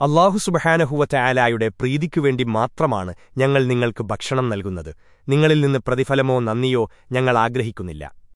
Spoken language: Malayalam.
അള്ളാഹുസുബഹാനഹുവറ്റായാലായുടെ പ്രീതിക്കുവേണ്ടി മാത്രമാണ് ഞങ്ങൾ നിങ്ങൾക്ക് ഭക്ഷണം നൽകുന്നത്. നിങ്ങളിൽ നിന്ന് പ്രതിഫലമോ നന്ദിയോ ഞങ്ങൾ ആഗ്രഹിക്കുന്നില്ല.